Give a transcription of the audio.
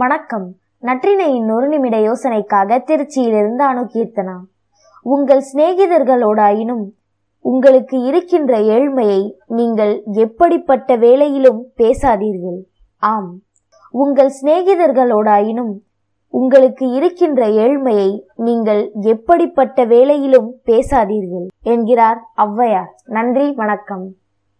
வணக்கம். நற்றினையின் ஒரு நிமிட யோசனைக்காக திருச்சியிலிருந்து அணுகீர்த்தனா உங்கள் சிநேகிதர்களோடாயினும் உங்களுக்கு இருக்கின்ற ஏழ்மையை நீங்கள் எப்படிப்பட்ட வேளையிலும் பேசாதீர்கள். ஆம். உங்கள் சிநேகிதர்களோடாயினும் உங்களுக்கு இருக்கின்ற ஏழ்மையை நீங்கள் எப்படிப்பட்ட வேளையிலும் பேசாதீர்கள் என்கிறார் ஔவையார். நன்றி வணக்கம்.